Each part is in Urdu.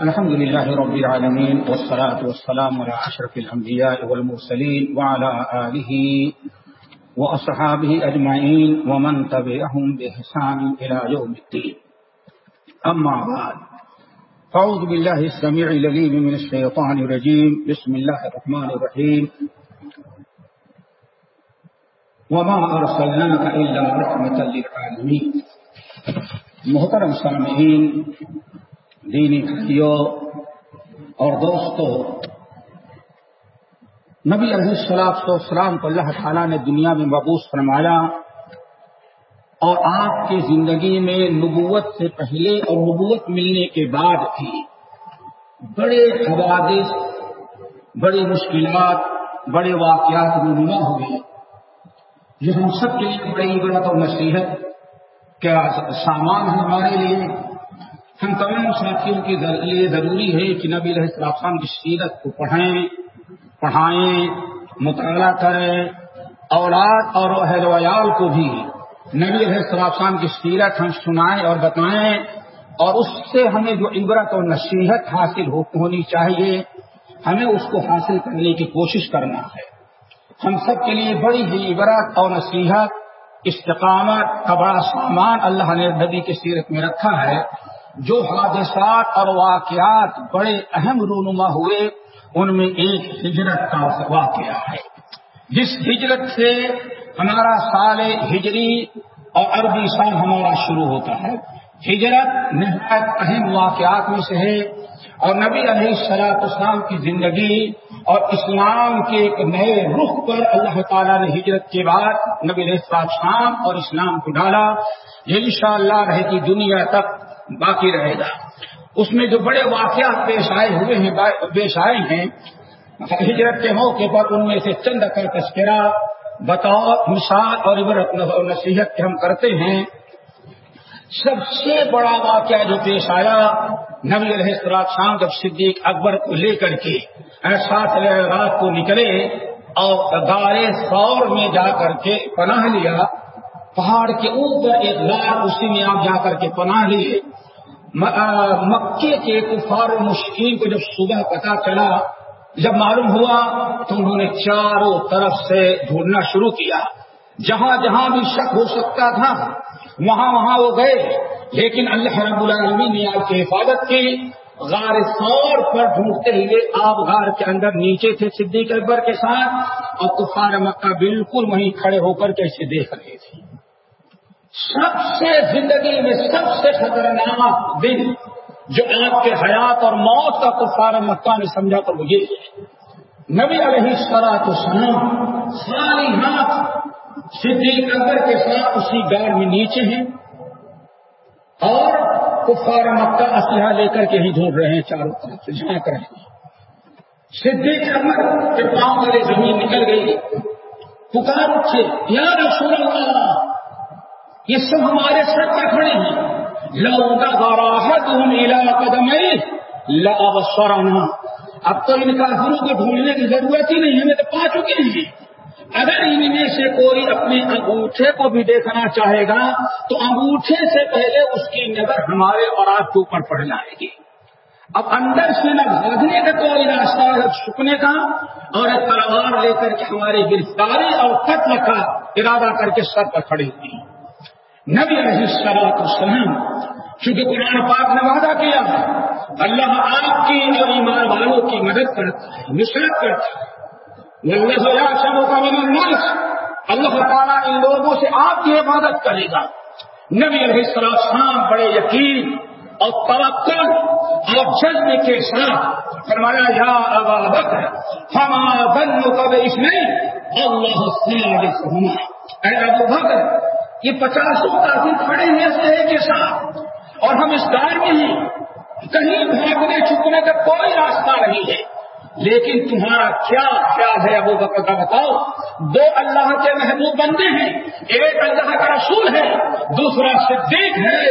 الحمد لله رب العالمين والصلاة والسلام على أشرف الأنبياء والمرسلين وعلى آله وأصحابه أجمعين ومن تبعهم بإحسان إلى يوم الدين. أما بعد، فأعوذ بالله السميع العليم من الشيطان الرجيم. بسم الله الرحمن الرحيم. وما أرسلناك إلا رحمة للعالمين. محترم سامعین دینی بھائیوں اور دوستوں نبی علیہ السلام السلام کو اللہ تعالیٰ نے دنیا میں مبوس فرمایا اور آپ کی زندگی میں نبوت سے پہلے اور نبوت ملنے کے بعد بھی بڑے حوادث، بڑی مشکلات، بڑے واقعات رونما ہوئے۔ جو ہم سب کے لیے بڑی عبرت اور نصیحت کیا سامان ہے ہمارے لیے ہم تمام ساتھیوں کے لیے ضروری ہے کہ نبی علیہ السلام کی سیرت کو پڑھیں پڑھائیں، مطالعہ کریں، اولاد اور اہل ویال کو بھی نبی علیہ السلام کی سیرت ہم سنائیں اور بتائیں اور اس سے ہمیں جو عبرت اور نصیحت حاصل ہونی چاہیے، ہمیں اس کو حاصل کرنے کی کوشش کرنا ہے۔ ہم سب کے لیے بڑی ہی عبرت اور نصیحت، استقامت کا بڑا سامان اللہ نے نبی کی سیرت میں رکھا ہے۔ جو حادثات اور واقعات بڑے اہم رونما ہوئے، ان میں ایک ہجرت کا واقعہ ہے۔ جس ہجرت سے ہمارا سال ہجری اور عربی سال ہمارا شروع ہوتا ہے۔ ہجرت نہایت اہم واقعات میں سے ہے اور نبی علیہ السلاط اسلام کی زندگی اور اسلام کے ایک نئے رخ پر اللہ تعالیٰ نے ہجرت کے بعد نبی علیہ السلام اور اسلام کو ڈالا۔ یہ ان شاء اللہ رہے کی دنیا تک باقی رہے گا۔ اس میں جو بڑے واقعات پیش آئے ہوئے ہیں پیش آئے ہیں، ہجرت کے موقع پر ان میں سے چند کا تذکرہ بطور مثال اور عبرت نصیحت کے ہم کرتے ہیں۔ سب سے بڑا واقعہ جو پیش آیا نبی علیہ السلام جب صدیق اکبر کو لے کر کے سات رات کو نکلے اور گارے سور میں جا کر کے پناہ لیا پہاڑ کے اوپر ایک غار اسی میں آپ جا کر کے پناہ لیے مکے کے کفار و مشکین کو جب صبح پتا چلا، جب معلوم ہوا تو انہوں نے چاروں طرف سے ڈھونڈنا شروع کیا۔ جہاں جہاں بھی شک ہو سکتا تھا، وہاں وہاں وہ گئے۔ لیکن اللہ رب العالمین نے آپ کی حفاظت کی۔ غار سور پر ڈھونڈتے ہوئے آپ غار کے اندر نیچے تھے صدیق اکبر کے ساتھ۔ اور کفار مکہ بالکل وہیں کھڑے ہو کر کیسے دیکھ رہے تھے۔ سب سے زندگی میں سب سے خطرناک دن جو آپ کے حیات اور موت کا کفار مکہ نے سمجھا تو وہ یہ نبی علیہ سرا تو سلام ساری ہاتھ صدیق اکبر کے ساتھ اسی گار میں نیچے ہیں اور کفار مکہ اسلحہ لے کر کے ہی ڈھونڈ رہے ہیں، چاروں طرف سے جھانک رہے ہیں۔ صدیق اکبر کے پاؤں والے زمین نکل گئی۔ پکار اٹھے، یا رسول اللہ یہ سب ہمارے سر پر کھڑے ہیں۔ لوگا گاراہت ہم علا قدم اب تو ان کافروں کو ڈھونڈنے کی ضرورت ہی نہیں ہمیں تو پا چکے ہیں اگر ان میں سے کوئی اپنے انگوٹھے کو بھی دیکھنا چاہے گا، تو انگوٹھے سے پہلے اس کی نظر ہمارے اور آپ کے اوپر پڑ جائے گی۔ اب اندر سے نہ بھاگنے کا کوئی راستہ ہے چھپنے کا، اور ایک تلوار لے کر کے ہماری گرفتاری اور قتل کا ارادہ کر کے سر پر کھڑی ہوئی نبی علیہ السلام السلام چونکہ قرآن پاک نے وعدہ کیا، اللہ آپ کی اور ایمان والوں کی مدد کرتا ہے، نصرت کرتا ہے۔ اللہ تعالیٰ ان لوگوں سے آپ کی حفاظت کرے گا۔ نبی علیہ السلام بڑے یقین اور توکل اور جذب کے ساتھ فرمایا، یا ابا بکر ہمارا بن کب اس میں اللہ اے ابو بکر یہ پچاسوں کافی کھڑے ہیں ایسے کے ساتھ اور ہم اس گار میں ہی کہیں بھاگنے چھپنے کا کوئی راستہ نہیں ہے۔ لیکن تمہارا کیا خیال ہے ابو بکر کا بتاؤ؟ دو اللہ کے محبوب بندے ہیں، ایک اللہ کا رسول ہے، دوسرا صدیق ہے۔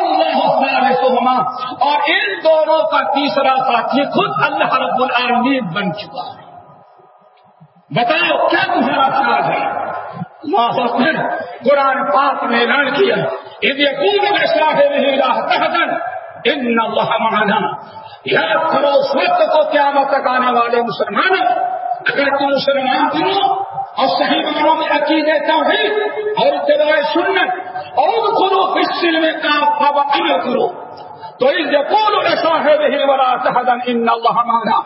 اللہ اور ان دونوں کا تیسرا ساتھی خود اللہ رب العالمین بن چکا ہے۔ بتاؤ، کیا تمہارا خیال ہے؟ قرآن پاک نے اعلان کیا ان اللہ معنا۔ یاد کرو اس وقت کو قیامت تک آنے والے مسلمان، اگر تم مسلمان بنو اور صحیح معنوں میں عقیدے توحید اور ابتدائے سنت اور کرو فصل میں کام عمل کرو۔ تو اس یقول ایسا ہے وہی والا تحدن ان اللہ مانا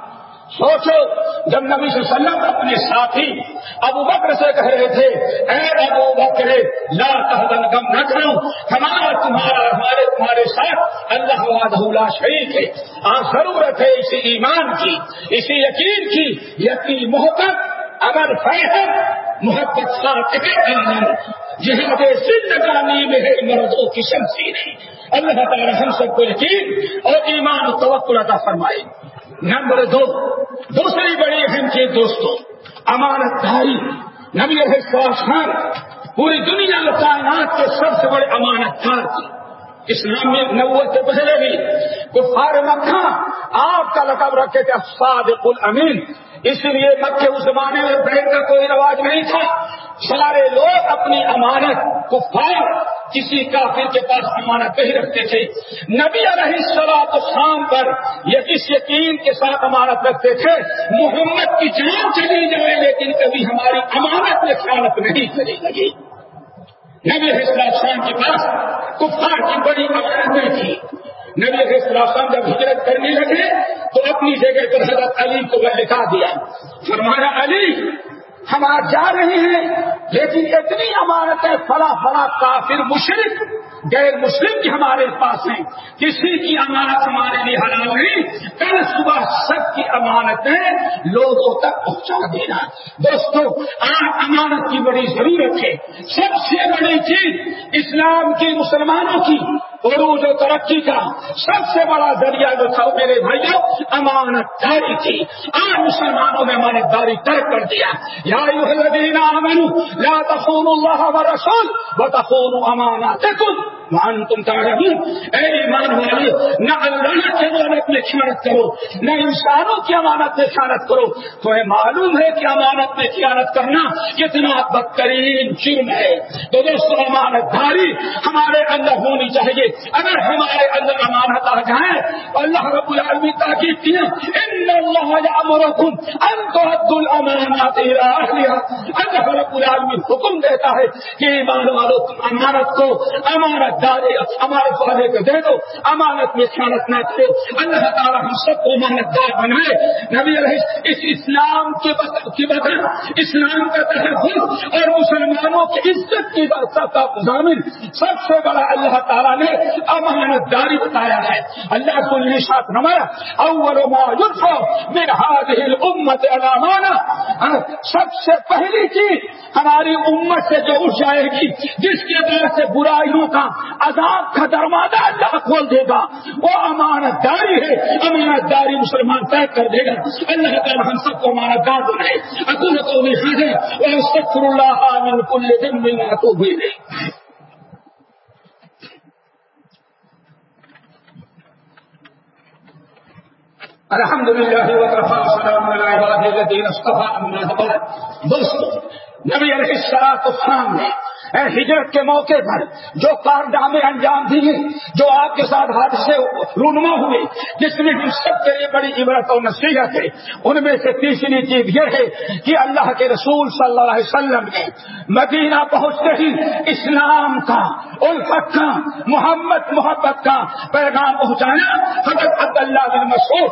سوچو، جب نبی صلی اللہ علیہ وسلم اپنے ساتھی ابو بکر سے کہہ رہے تھے، اے ابو بکر، لا تحزن غم نہ کرو، ہمارا تمہارا، ہمارے تمہارے ساتھ اللہ وعدہ لا شریک ہے۔ ہاں ضرورت ہے اسی ایمان کی، اسی یقین کی، یقین محبت اگر فیصل، محبت ساتھ جہاں پہ زندگانی میں ہے مردوں کی شمشیر ہے اللہ تعالی ہم سب کو یقین اور ایمان و توقع عطا فرمائے۔ نمبر دو، دوسری بڑی اہم چیز دوستوں امانت داری۔ نبی خان پوری دنیا میں کائنات کے سب سے بڑے امانت دار تھے۔ اسلام میں نبوت سے پہلے بھی کفار مکہ آپ کا لقب رکھے تھے، صادق الامین۔ اس لیے مکے اس زمانے میں بینک کا کوئی رواج نہیں تھا۔ سارے لوگ اپنی امانت کفار کسی کافر کے پاس امانت نہیں رکھتے تھے۔ نبی علیہ السلام شام پر یہ کس یقین کے ساتھ امانت رکھتے تھے۔ محمد کی جان چلی جائے، لیکن کبھی ہماری امانت میں خیانت نہیں چلی۔ لگی نبی السلام کے پاس کفار کی بڑی امانتیں تھی۔ نبی السلام جب ہجرت کرنے لگے تو اپنی جگہ پر حضرت علی کو لکھا دیا۔ فرمایا، علی، ہم آج جا رہے ہیں، لیکن اتنی امانتیں فلا فلا کافر مشرق غیر مسلم کی ہمارے پاس ہیں۔ کسی کی امانت ہمارے لیے حلال نہیں، کل صبح سب کی امانتیں لوگوں تک پہنچا دینا۔ دوستو، آج امانت کی بڑی ضرورت ہے۔ سب سے بڑی چیز اسلام کی مسلمانوں کی۔ عروج و ترقی کا سب سے بڑا ذریعہ جو تھا میرے بھائیوں امانت داری تھی۔ آج مسلمانوں نے امانت داری ترک کر دیا۔ یا لا تخونوا رسول و تخون امانت مان تم اے ایمان والے نہ اللہ کی امانت میں خیانت کرو، نہ انسانوں کی امانت میں خیانت کرو. تمہیں معلوم ہے کہ امانت میں خیانت کرنا کتنا بدترین جرم ہے. تو دوستوں امانت داری ہمارے اندر ہونی چاہیے. اگر ہمارے اندر امانت آ جائے، اللہ رب العالمین تاکید کیا، ان اللہ امرکم ان تؤدوا الامانات الى اهلها اللہ رب العالمین حکم دیتا ہے کہ ایمان والوں تم امانت کو امانت دارے، ہمارے فالے کو دے دو، امانت میں خیانت نہ کرو اللہ تعالیٰ ہم سب کو امانت دار بنائے۔ نبی علیہ اس اسلام کے بدل اسلام کا تحفظ اور مسلمانوں کی عزت کی کا ضامن۔ سب سے بڑا اللہ تعالیٰ نے امانت داری بتایا ہے۔ اللہ کو ساتھ نمایا۔ اول ما یدفع من هذه الامت علامانا ہاں، سب سے پہلی چیز ہماری امت سے جو اٹھ جائے گی، جس کے بعد سے برائیوں کا عذاب کا دروازہ اللہ کھول دے گا۔ وہ امانت داری ہے، امانت داری مسلمان طے کر دے گا۔ اللہ تعالیٰ ہم سب کو امانت دار بنائے۔ اکول کو بھی ہے وہ سکر اللہ من کل دن ملنا تو ہوئی نہیں الحمد للہ وقفا سلام علیہ دین استفا دوستو، نبی علیہ السلام نے ہجرت کے موقع پر جو کارڈامے انجام دیے، جو آپ کے ساتھ حادثے رونما ہوئے، جس میں ہم سب کے لیے بڑی عبرت اور نصیحت ہے، ان میں سے تیسری چیز یہ ہے کہ اللہ کے رسول صلی اللہ علیہ وسلم نے مدینہ پہنچتے ہی اسلام کا، الفت کا، محمد محبت کا پیغام پہنچانا حضرت عبداللہ بن مسعود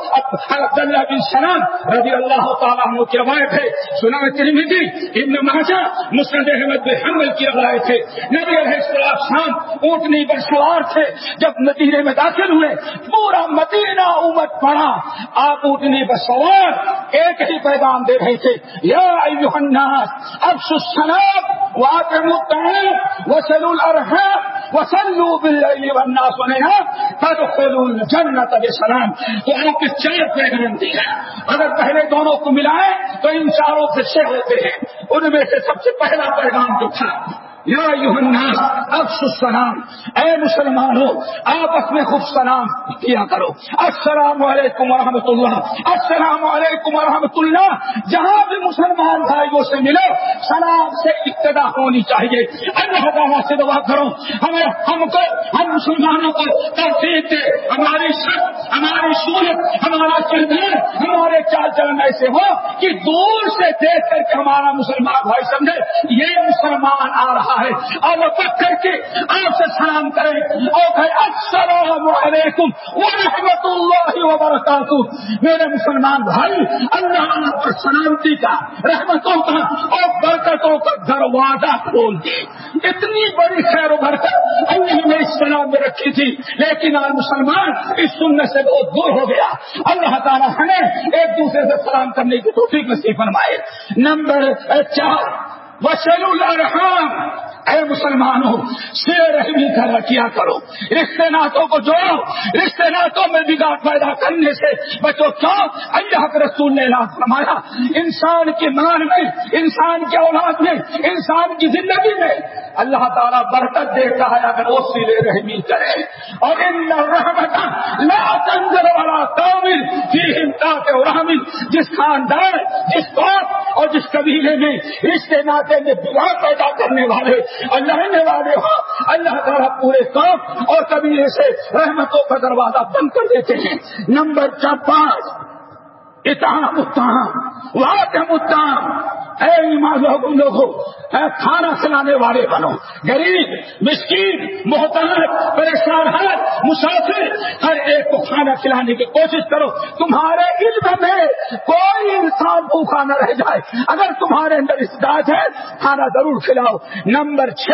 حضرت اللہ بن سلام رضی اللہ تعالیٰ کی روایت ہے۔ سنا ترمیدی ابن ماجہ، مسند احمد بن حمل کی روایت تھے۔ نبی علیہ السلام اونٹنی پر سوار تھے۔ جب مدینے میں داخل ہوئے، پورا مدینہ امت پڑا آپ اونٹنی پر سوار، ایک ہی پیغام دے رہے تھے۔ یا الناس افس السلام واقم الطعام وصلوا الارحام وصلوا بالليل والناس ونهار تدخلوا بسلام۔ تو آپ کے چار پیغام دیا اگر پہلے دونوں کو ملائے تو ان چاروں سے سے ہوتے ہیں۔ ان میں سے سب سے پہلا پیغام جو تھا یا الناس افس السلام، اے مسلمانوں آپس میں خوب سلام کیا کرو۔ السلام علیکم ورحمۃ اللہ، السلام علیکم ورحمۃ اللہ۔ جہاں بھی مسلمان بھائیوں سے ملو، سلام سے ابتدا ہونی چاہیے۔ اللہ تعالیٰ سے دعا کرو۔ ہمیں ہم کو، ہم مسلمانوں کو ترتیب دے۔ ہماری سب ہماری صورت ہمارا کردار، ہمارے چال چلن ایسے ہو کہ دور سے دیکھ کر کے ہمارا مسلمان بھائی سمجھے، یہ مسلمان آ رہا ہے۔ اور وہ پک کر کے آپ سے سلام کرے اور السلام علیکم ورحمۃ اللہ وبرکاتہ۔ میرے مسلمان بھائی، اللہ پر سلامتی کا، رحمتوں کا اور برکتوں کا دروازہ کھول دے اتنی بڑی خیر و برکت اللہ نے اس سلام میں رکھی تھی۔ لیکن آج مسلمان اس سننے سے بہت دور ہو گیا۔ اللہ تعالیٰ ہمیں ایک دوسرے سے سلام کرنے کی توفیق نصیب فرمائے۔ نمبر چار وسل الرحام اے مسلمانوں سے رحمی کر کیا کرو۔ رشتے ناتوں کو جوڑو۔ رشتے ناتوں میں بگاڑ پیدا کرنے سے بچو۔ کیوں؟ اللہ کے رسول نے اعلان فرمایا، انسان کے مان میں، انسان کے اولاد میں، انسان کی زندگی میں اللہ تعالیٰ برکت دیتا ہے اگر وہ سیلے رحمی کرے۔ اور ان رحمت لا تنظر والا کامل فی رحمی جس خاندان، جس بات اور جس قبیلے میں رشتے ناطے میں بگاڑ پیدا کرنے والے اللہ نے والے ہو۔ اللہ تعالیٰ پورے کام اور قبیلے سے رحمتوں کا دروازہ بند کر دیتے ہیں۔ نمبر چار، پانچ اتحام اتحام واقع اتحام اے ایمان لوگوں لوگوں اے کھانا کھلانے والے بنو۔ غریب، مسکین محتاج پریشان ہے مسافر، ہر ایک کو کھانا کھلانے کی کوشش کرو۔ تمہارے علم میں کوئی انسان بھوکا نہ رہ جائے۔ اگر تمہارے اندر استداج ہے، کھانا ضرور کھلاؤ۔ نمبر چھ،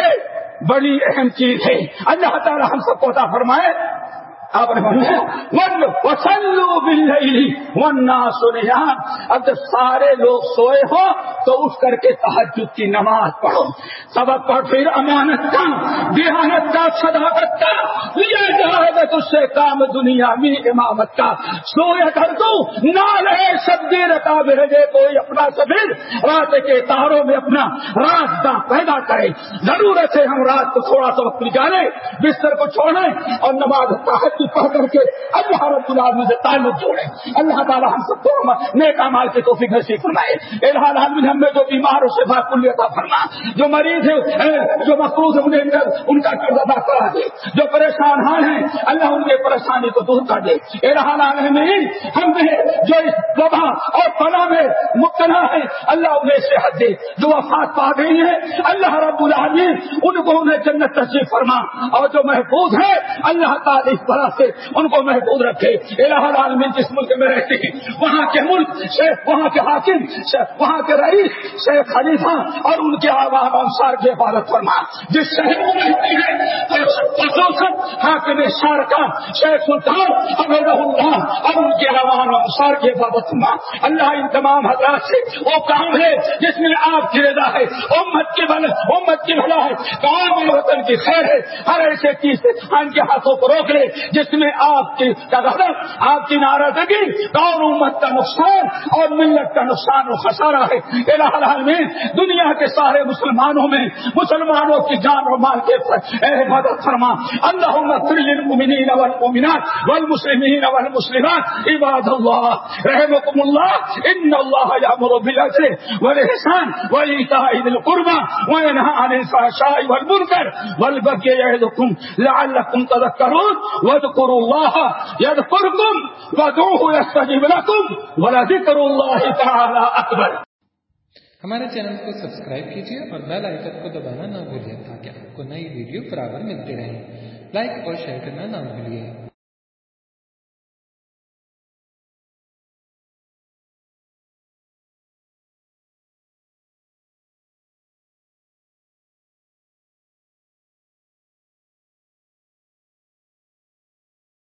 بڑی اہم چیز ہے۔ اللہ تعالی ہم سب کو عطا فرمائے۔ آپ نے ون وسلو بل ون اب جب سارے لوگ سوئے ہو تو اٹھ کر کے تحجد کی نماز پڑھو۔ سبق پڑھ پھر امانت کا دیہانت کا، صداقت کا یہ جہازت اس سے کام دنیا میں امامت کا۔ سوئے کر دو نہ رہے سبزی رتا بھیجے، کوئی اپنا سبیر رات کے تاروں میں اپنا راستہ پیدا کرے۔ ضرورت ہے ہم رات کو تھوڑا سا وقت نکالیں بستر کو چھوڑیں اور نماز تحجد پڑھ کر کے اللہ رب العالمین سے تعلق جوڑے۔ اللہ تعالیٰ ہم سب کو نیک مال کے توفیق نصیب فرمائے۔ الحال عالمین ہم میں جو بیمار ہو شفا کل عطا فرما، جو مریض ہے جو مقروض ہے انہیں ان کا قرض ادا کرا دے۔ جو پریشان حال ہیں، اللہ ان کے پریشانی کو دور کر دے۔ الحال عالمین ہم نے جو اس وبا اور پنا میں مبتلا ہے اللہ انہیں صحت دے۔ جو وفات پا گئی ہے اللہ رب العالمین، ان کو انہیں جنت تشریف فرما۔ اور جو محفوظ ہے اللہ تعالی اس طرح سے ان کو محفوظ رکھے۔ الہ العالمین، جس ملک میں رہتے ہیں، وہاں کے ملک شیخ، وہاں کے حاکم وہاں کے رئیس شیخ خلیفہ اور ان کے عوام انصار کی حفاظت فرما۔ جس شہر میں حاکم شہر کا شیخ سلطان حمید اللہ اور ان کے عوام انصار کی حفاظت فرما۔ اللہ ان تمام حضرات سے وہ کام ہے جس میں آپ کی رضا ہے۔ امت کی بل، امت کی بھلا ہے۔ کام وطن کی خیر ہے۔ ہر ایسے چیز سے ان کے ہاتھوں کو روک لے۔ جس میں آپ کی غضب آپ کی ناراضگی اور امت کا نقصان اور ملت کا نقصان و خسارہ ہے؟ الہ العالمین، دنیا کے سارے مسلمانوں میں، مسلمانوں کی جان و مال کے مدد فرما۔ اللہ للمؤمنین والمؤمنات والمسلمین والمسلمات، عباد اللہ رحمكم اللہ، ان اللہ یامر بالعدل والاحسان وایتاء ذی القربى وینهى عن الفحشاء والمنکر والبغي يعظكم لعلكم تذكرون واذكروا الله يذكركم وادعوه يستجب لكم ولذكر الله تعالى اکبر۔ ہمارے چینل کو سبسکرائب کیجیے اور بیل آئکن کو دبانا نہ بھولیے تاکہ آپ کو نئی ویڈیو برابر ملتی رہے۔ لائک اور شیئر کرنا نہ بھولیے۔